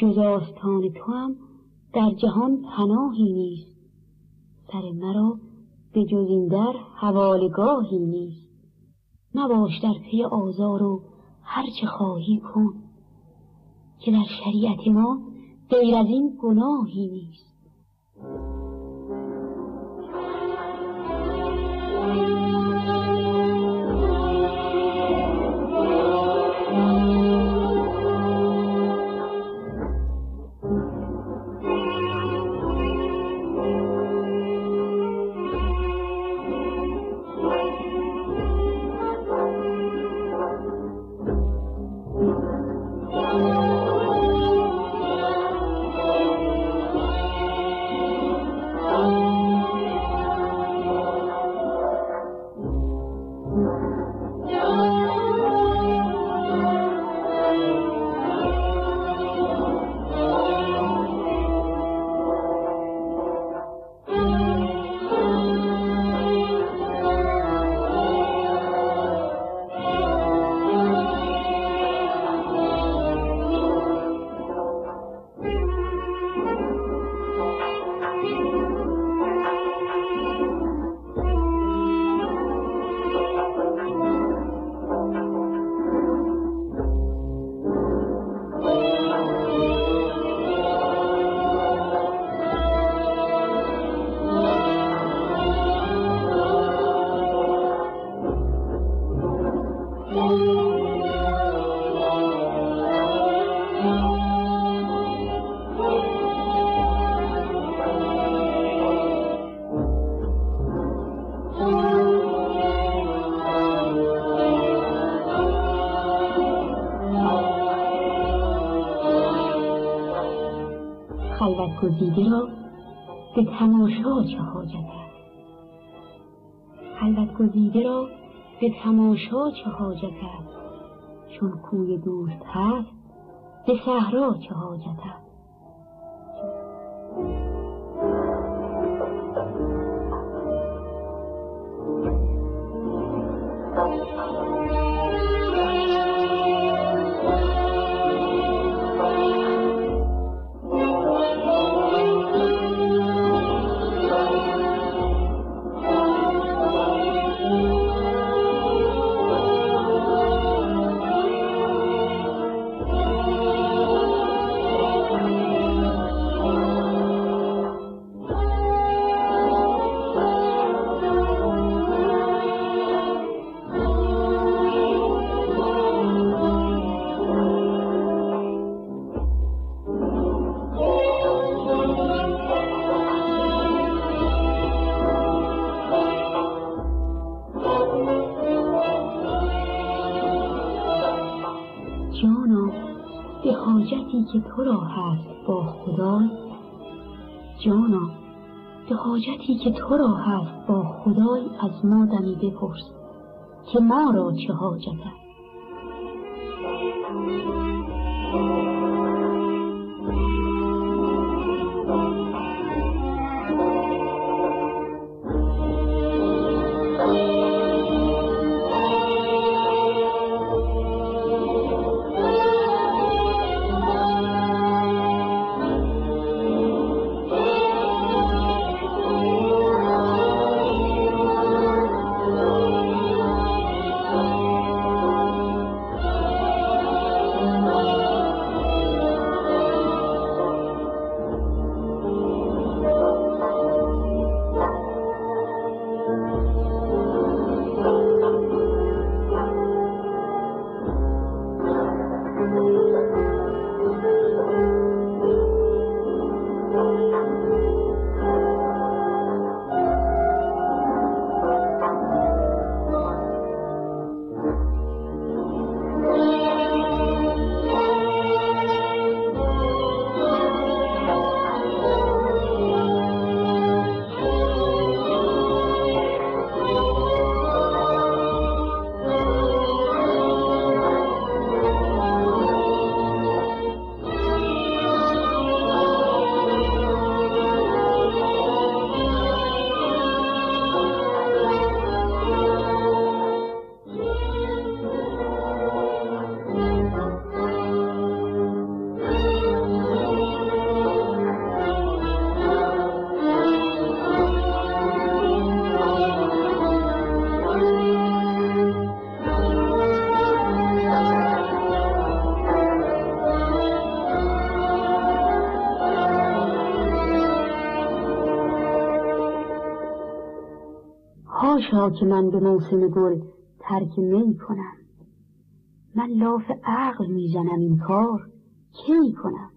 جز آستان تو هم در جهان پناهی نیست. سر مرا به جز این در حوالگاهی نیست. نباش در پی آزار و هر چه خواهی کن که در شریعت ما غیر از این گناهی نیست. گزیده را به تماشا چه حاجت است خلوت گزیده را به تماشا چه حاجت است چون کوی دوست هست به صحرا چه حاجت است که تو را هست با خدای جانا به حاجتی که تو را هست با خدای از ما دمی بپرس که ما را چه حاجت است. هاشا که من به موسم گل ترک می کنم. من لاف عقل می‌زنم این کار. کی کنم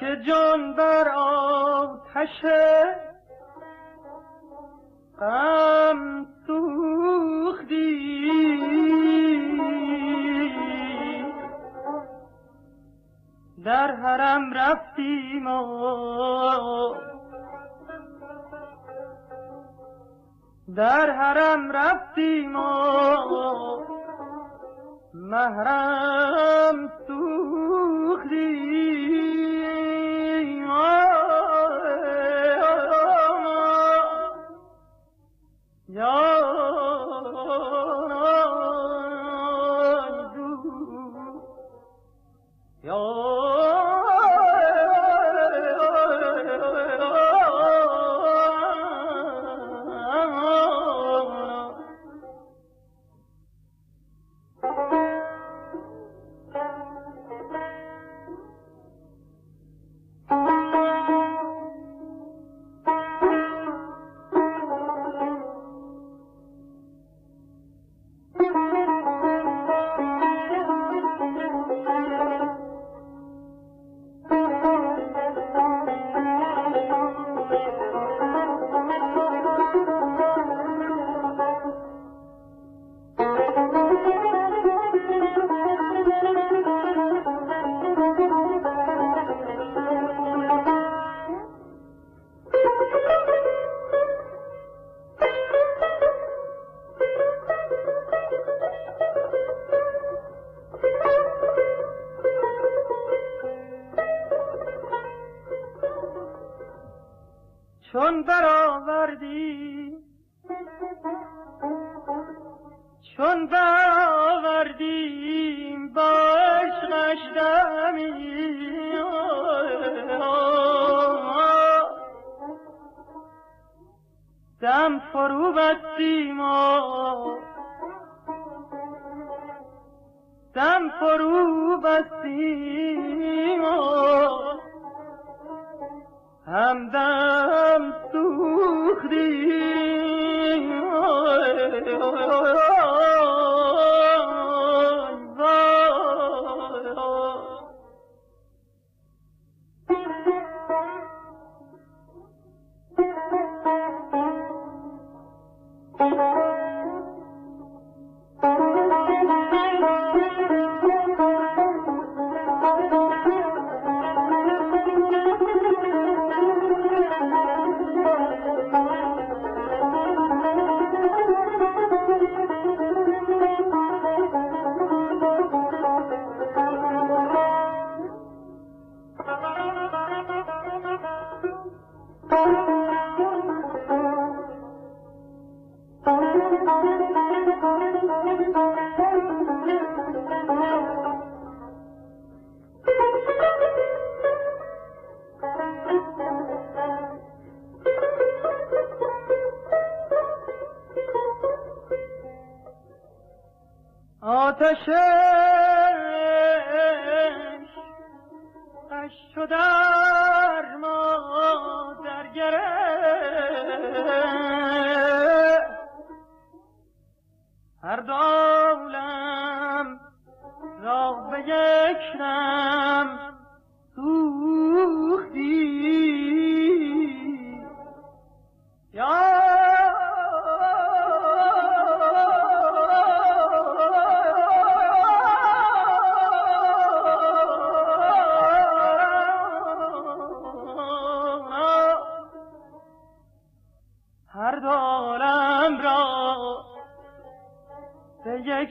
که جان بر آتش غم سوختی. در حرم رفتیم در حرم رفتیم و محرم سوختیم یا دم فرو بستیم دم فرو بستیم همدم سوختی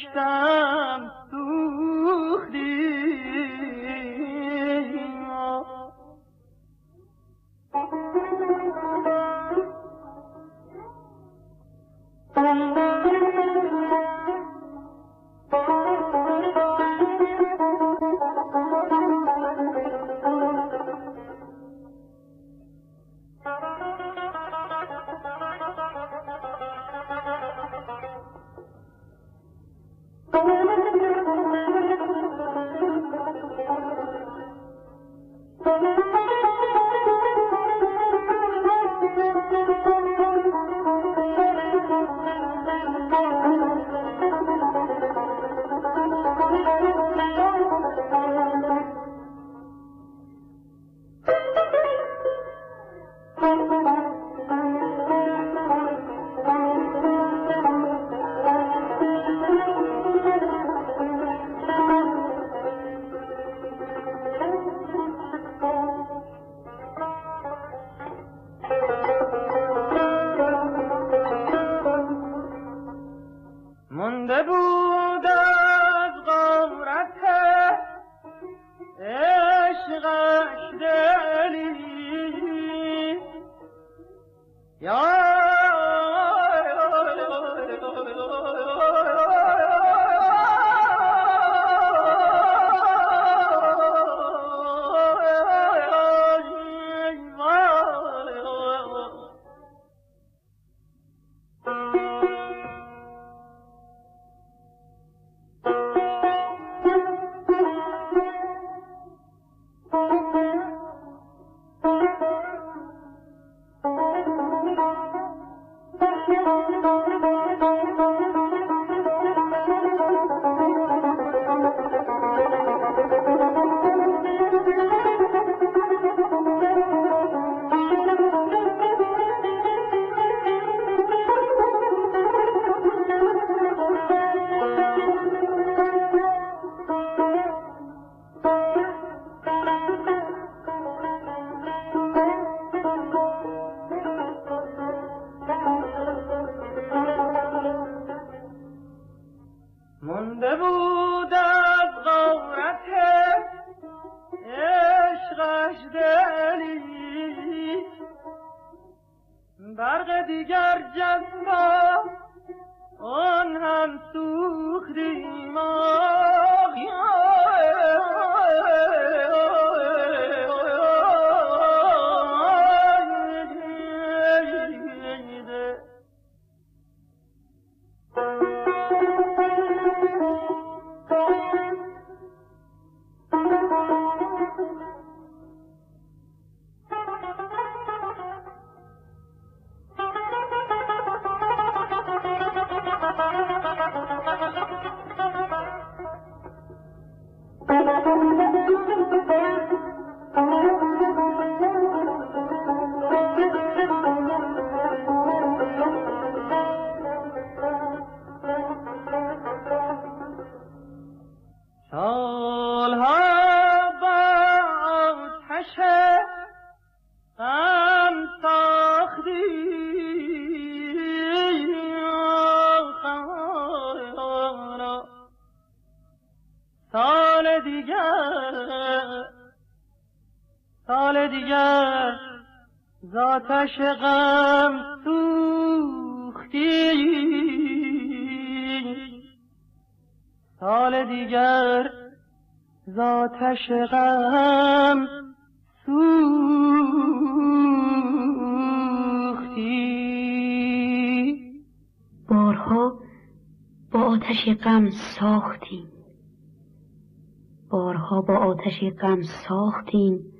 مشتاق آتش غم ساختیم. بارها با آتش غم ساختیم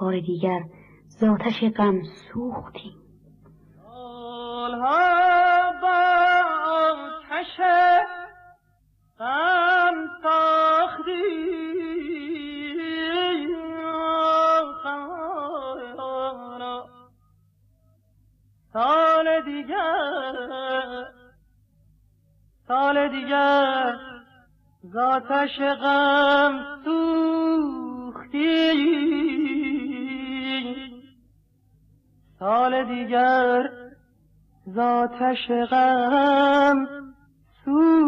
بار دیگر زاتش غم سوختیم. سالها با آتش غم سال سال دیگر زاتش غم سوختی. سال دیگر زاتش غم سوختی.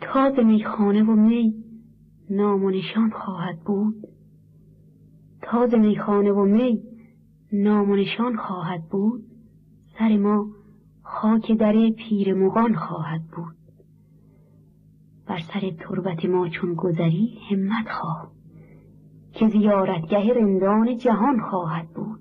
تاز میخانه و می نام و نشان خواهد بود. تاز میخانه و می نام و نشان خواهد بود. سر ما خاک در پیر مغان خواهد بود. بر سر تربت ما چون گذری همت خواه که زیارتگه رندان جهان خواهد بود.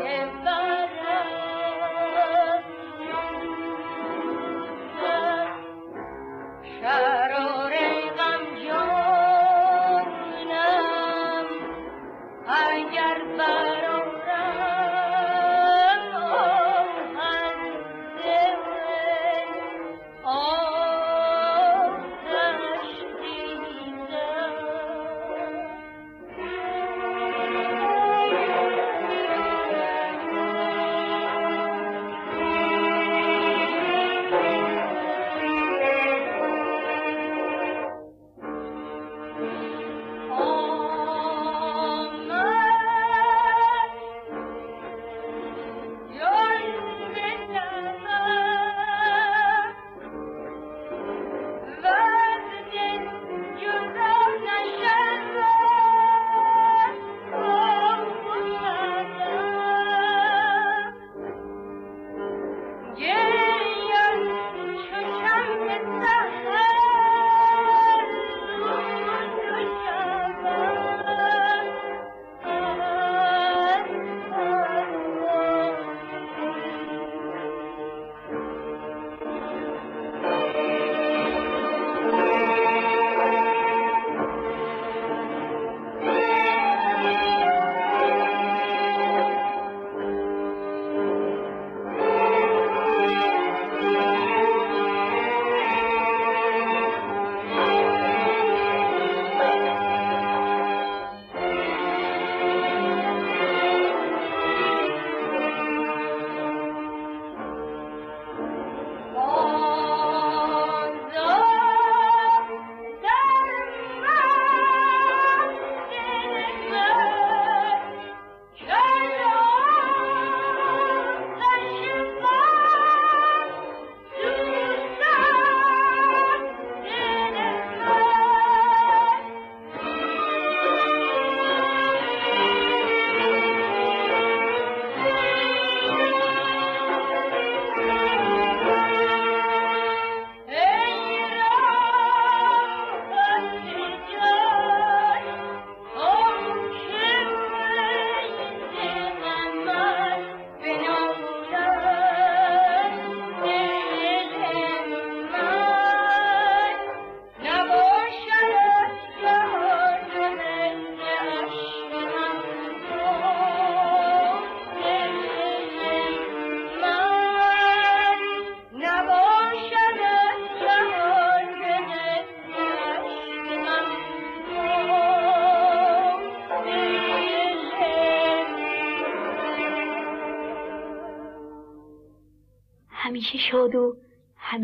If the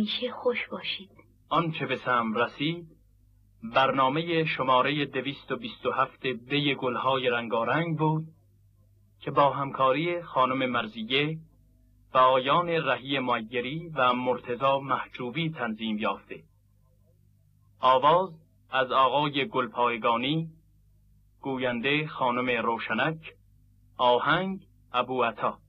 همیشه خوش باشید. آنچه به سم رسید برنامه شماره دویست و بیست و هفت بی گلهای رنگارنگ بود که با همکاری خانم مرزیه و آیان رهی مایگری و مرتزا محجوبی تنظیم یافته. آواز از آقای گلپایگانی گوینده خانم روشنک آهنگ ابو عطا.